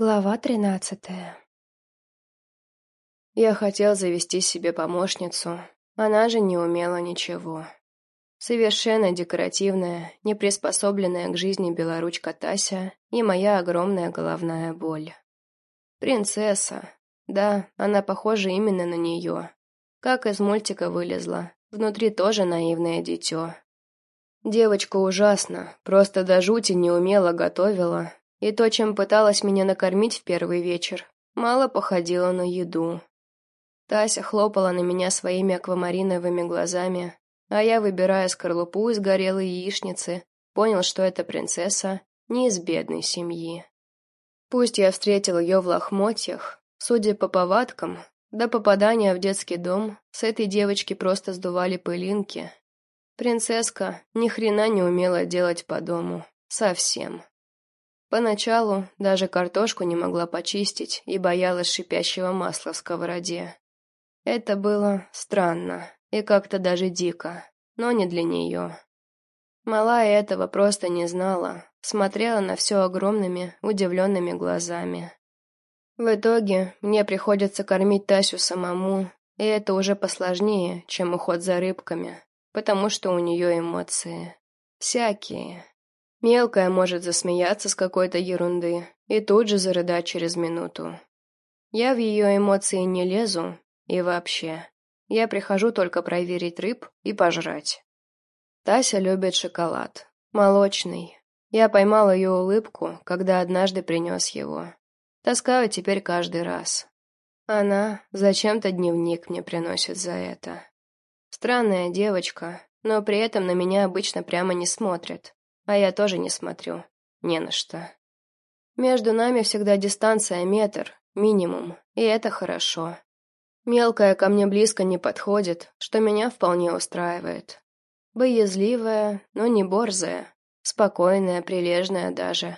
Глава тринадцатая Я хотел завести себе помощницу, она же не умела ничего. Совершенно декоративная, не приспособленная к жизни белоручка Тася и моя огромная головная боль. Принцесса. Да, она похожа именно на нее. Как из мультика вылезла, внутри тоже наивное дитё. Девочка ужасна, просто до жути не умела готовила, и то, чем пыталась меня накормить в первый вечер, мало походило на еду. Тася хлопала на меня своими аквамариновыми глазами, а я, выбирая скорлупу из горелой яичницы, понял, что эта принцесса не из бедной семьи. Пусть я встретил ее в лохмотьях, судя по повадкам, до попадания в детский дом с этой девочки просто сдували пылинки. Принцесска ни хрена не умела делать по дому. Совсем. Поначалу даже картошку не могла почистить и боялась шипящего масла в сковороде. Это было странно и как-то даже дико, но не для нее. Малая этого просто не знала, смотрела на все огромными, удивленными глазами. В итоге мне приходится кормить Тасю самому, и это уже посложнее, чем уход за рыбками, потому что у нее эмоции. Всякие. Мелкая может засмеяться с какой-то ерунды и тут же зарыдать через минуту. Я в ее эмоции не лезу, и вообще. Я прихожу только проверить рыб и пожрать. Тася любит шоколад. Молочный. Я поймал ее улыбку, когда однажды принес его. Таскаю теперь каждый раз. Она зачем-то дневник мне приносит за это. Странная девочка, но при этом на меня обычно прямо не смотрит. А я тоже не смотрю. Не на что. Между нами всегда дистанция метр, минимум, и это хорошо. Мелкая ко мне близко не подходит, что меня вполне устраивает. Боязливая, но не борзая, спокойная, прилежная даже.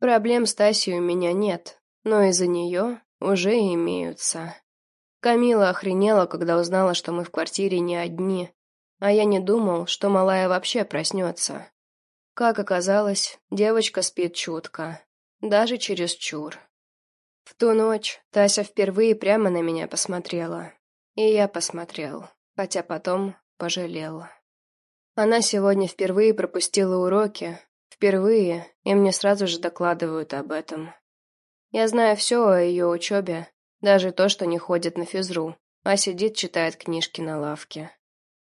Проблем с Тасей у меня нет, но из-за нее уже имеются. Камила охренела, когда узнала, что мы в квартире не одни, а я не думал, что малая вообще проснется. Как оказалось, девочка спит чутко, даже чересчур. В ту ночь Тася впервые прямо на меня посмотрела. И я посмотрел, хотя потом пожалел. Она сегодня впервые пропустила уроки, впервые, и мне сразу же докладывают об этом. Я знаю все о ее учебе, даже то, что не ходит на физру, а сидит, читает книжки на лавке.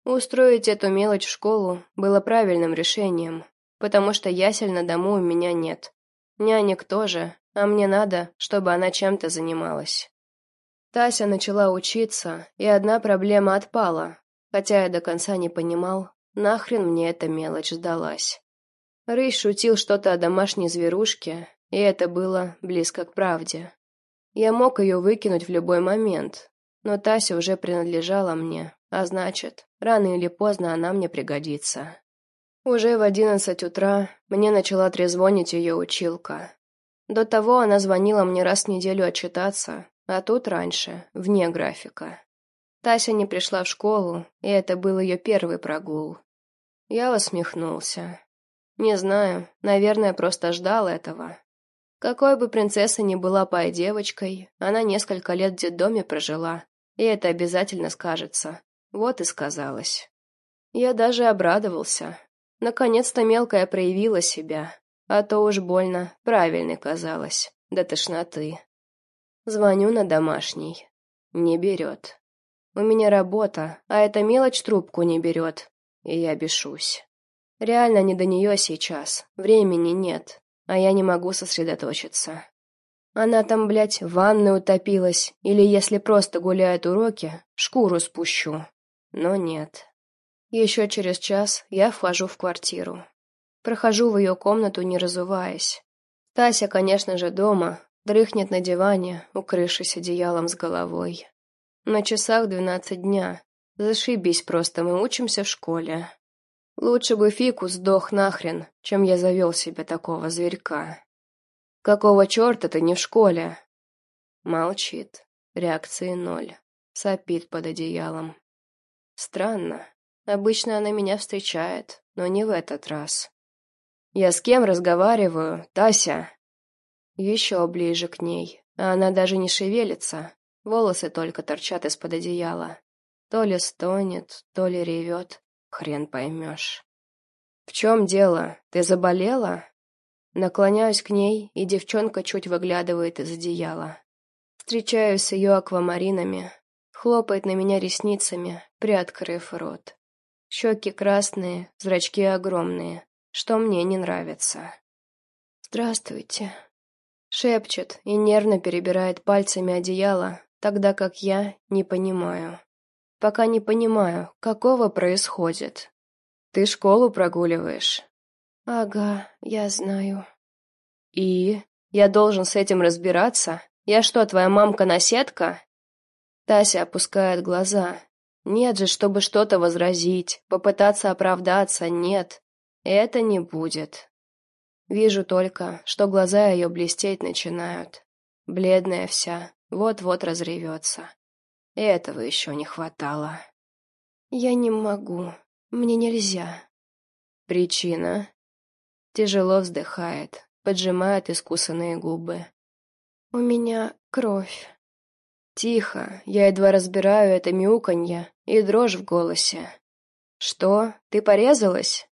Устроить эту мелочь в школу было правильным решением, потому что ясель на дому у меня нет. Нянек тоже, а мне надо, чтобы она чем-то занималась. Тася начала учиться, и одна проблема отпала, хотя я до конца не понимал, нахрен мне эта мелочь сдалась. Рысь шутил что-то о домашней зверушке, и это было близко к правде. Я мог ее выкинуть в любой момент, но Тася уже принадлежала мне, а значит, рано или поздно она мне пригодится. Уже в одиннадцать утра мне начала трезвонить ее училка. До того она звонила мне раз в неделю отчитаться, а тут раньше, вне графика. Тася не пришла в школу, и это был ее первый прогул. Я усмехнулся. Не знаю, наверное, просто ждал этого. Какой бы принцесса ни была пай девочкой, она несколько лет в детдоме прожила, и это обязательно скажется. Вот и сказалось. Я даже обрадовался, Наконец-то мелкая проявила себя, а то уж больно правильной казалось, до тошноты. Звоню на домашний. Не берет. У меня работа, а эта мелочь трубку не берет, и я бешусь. Реально не до нее сейчас, времени нет, а я не могу сосредоточиться. Она там, блядь, в ванной утопилась, или если просто гуляет уроки, шкуру спущу. Но нет. Еще через час я вхожу в квартиру. Прохожу в ее комнату, не разуваясь. Тася, конечно же, дома, дрыхнет на диване, укрывшись одеялом с головой. На часах двенадцать дня. Зашибись просто, мы учимся в школе. Лучше бы Фикус сдох нахрен, чем я завел себе такого зверька. Какого черта ты не в школе? Молчит. Реакции ноль. Сопит под одеялом. Странно. Обычно она меня встречает, но не в этот раз. «Я с кем разговариваю, Тася?» Еще ближе к ней, а она даже не шевелится, волосы только торчат из-под одеяла. То ли стонет, то ли ревет, хрен поймешь. «В чем дело? Ты заболела?» Наклоняюсь к ней, и девчонка чуть выглядывает из одеяла. Встречаюсь с ее аквамаринами, хлопает на меня ресницами, приоткрыв рот. Щеки красные, зрачки огромные, что мне не нравится. «Здравствуйте», — шепчет и нервно перебирает пальцами одеяло, тогда как я не понимаю. Пока не понимаю, какого происходит. «Ты школу прогуливаешь?» «Ага, я знаю». «И? Я должен с этим разбираться? Я что, твоя мамка-наседка?» Тася опускает глаза. Нет же, чтобы что-то возразить, попытаться оправдаться, нет. Это не будет. Вижу только, что глаза ее блестеть начинают. Бледная вся, вот-вот разревется. Этого еще не хватало. «Я не могу. Мне нельзя». «Причина?» Тяжело вздыхает, поджимает искусанные губы. «У меня кровь». Тихо, я едва разбираю это мяуканье и дрожь в голосе. «Что, ты порезалась?»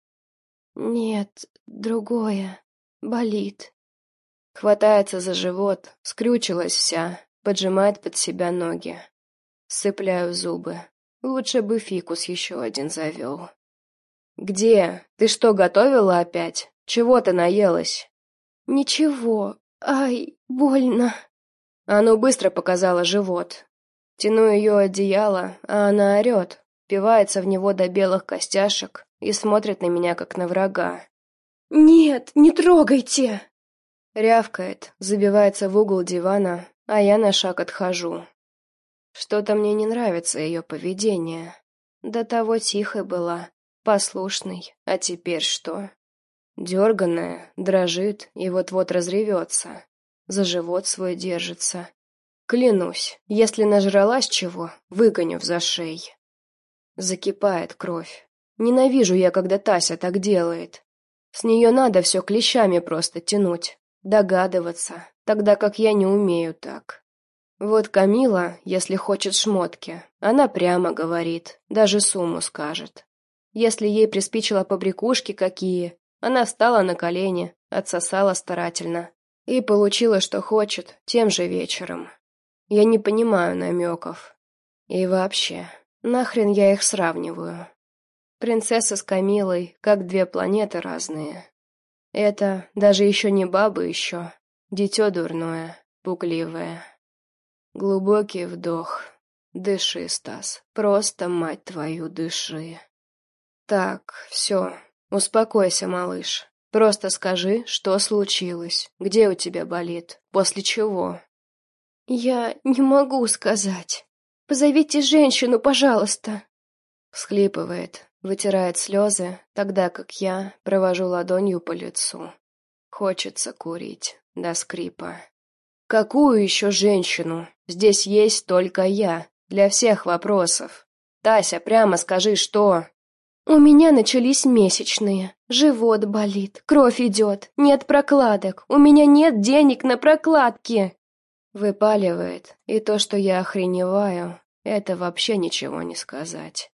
«Нет, другое. Болит». Хватается за живот, скрючилась вся, поджимает под себя ноги. Сцепляю зубы. Лучше бы фикус еще один завел. «Где? Ты что, готовила опять? Чего ты наелась?» «Ничего. Ай, больно». Оно а ну, быстро показало живот. Тяну ее одеяло, а она орет, впивается в него до белых костяшек и смотрит на меня, как на врага. «Нет, не трогайте!» Рявкает, забивается в угол дивана, а я на шаг отхожу. Что-то мне не нравится ее поведение. До того тихой была, послушной, а теперь что? Дерганная, дрожит и вот-вот разревется за живот свой держится. Клянусь, если нажралась чего, выгоню в зашей. Закипает кровь. Ненавижу я, когда Тася так делает. С нее надо все клещами просто тянуть, догадываться, тогда как я не умею так. Вот Камила, если хочет шмотки, она прямо говорит, даже сумму скажет. Если ей приспичило побрякушки какие, она встала на колени, отсосала старательно, и получила, что хочет, тем же вечером. Я не понимаю намеков. И вообще, нахрен я их сравниваю? Принцесса с Камилой, как две планеты разные. Это даже еще не баба еще, дитё дурное, пугливое. Глубокий вдох. Дыши, Стас, просто, мать твою, дыши. Так, все, успокойся, малыш. Просто скажи, что случилось, где у тебя болит, после чего. Я не могу сказать. Позовите женщину, пожалуйста. Всхлипывает, вытирает слезы, тогда как я провожу ладонью по лицу. Хочется курить, до скрипа. Какую еще женщину? Здесь есть только я, для всех вопросов. Тася, прямо скажи, что... «У меня начались месячные. Живот болит, кровь идет, нет прокладок. У меня нет денег на прокладки!» Выпаливает, и то, что я охреневаю, это вообще ничего не сказать.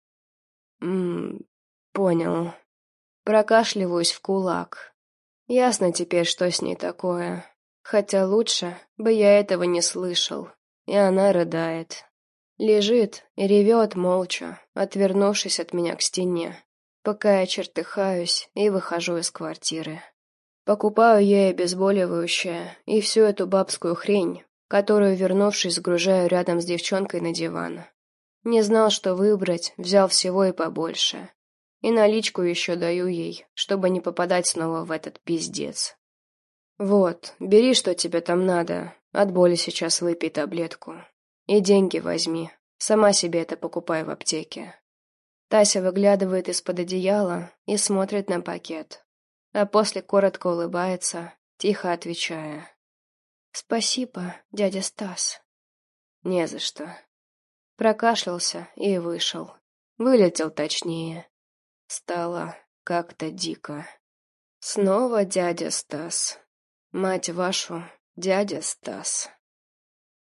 Ммм, понял. Прокашливаюсь в кулак. Ясно теперь, что с ней такое. Хотя лучше бы я этого не слышал. И она рыдает. Лежит и ревет молча, отвернувшись от меня к стене, пока я чертыхаюсь и выхожу из квартиры. Покупаю ей обезболивающее и всю эту бабскую хрень, которую, вернувшись, сгружаю рядом с девчонкой на диван. Не знал, что выбрать, взял всего и побольше. И наличку еще даю ей, чтобы не попадать снова в этот пиздец. «Вот, бери, что тебе там надо. От боли сейчас выпей таблетку. И деньги возьми. Сама себе это покупай в аптеке. Тася выглядывает из-под одеяла и смотрит на пакет. А после коротко улыбается, тихо отвечая. «Спасибо, дядя Стас». «Не за что». Прокашлялся и вышел. Вылетел точнее. Стало как-то дико. Снова дядя Стас. Мать вашу, Дядя Стас.